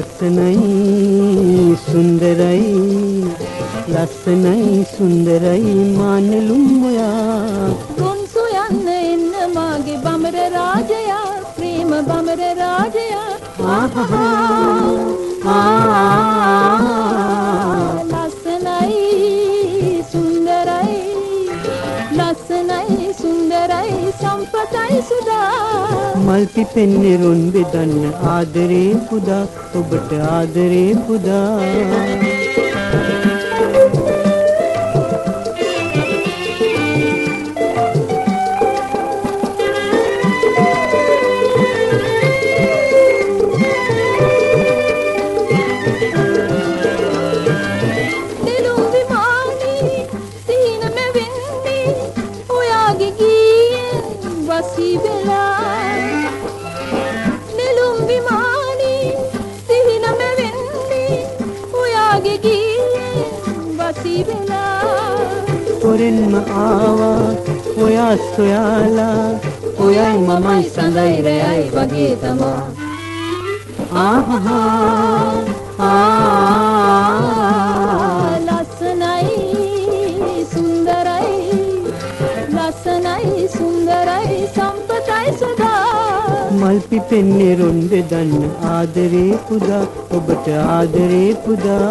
ලස්සනයි සුන්දරයි ලස්සනයි සුන්දරයි මානෙලුම් ඔයා ගොන් සොයන්න එන්න මාගේ බමර රාජයා ප්‍රේම බමර රාජයා. ලස්සනයි සුන්දරයි ලස්සනයි සුන්දරයි සම්පතයි සුදා මල් පිපෙන්නේ රොන් බෙදන්න. ආදරේ පුදා ඔබට ආදරේ පුදා. නෙළුම් විමානේ ඔයාගේ ගීයෙන් වසී වෙලා හොරෙන්ම ආවා ඔයා සොයාලා ඔයයි මමයි සඳයි රැයයි වගේ තමා. ආහා ආ සදා මල් පිපෙන්නේ රොන් බෙදන්න ආදරේ පුදා ඔබට ආදරේ පුදා.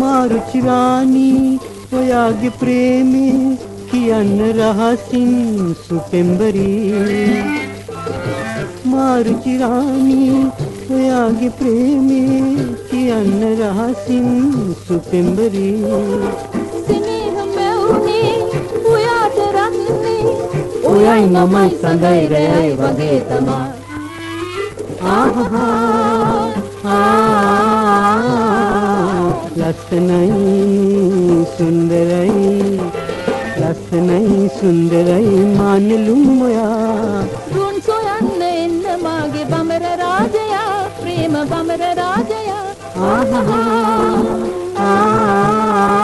මාරුචිරානී ඔයාගේ ප්‍රේමේ කියන්න රහසින් සුපෙම්බරී මාරුචිරානී ඔයාගේ ප්‍රේමේ කියන්න රහසින් සුපෙම්බරී සිනේහ මැවුනේ ඔයාට රන්නේ ඔයයි මමයි සඳයි රැයයි වගේ තමා ආහා ආ ලස්සනයි සුන්දරයි ලස්සනයි සුන්දරයි මානෙලුම් ඔයා. රුන් සොයන්න එන්න මාගේ බමර රාජයා ප්‍රේම බමර රාජයා. ආහා. ආ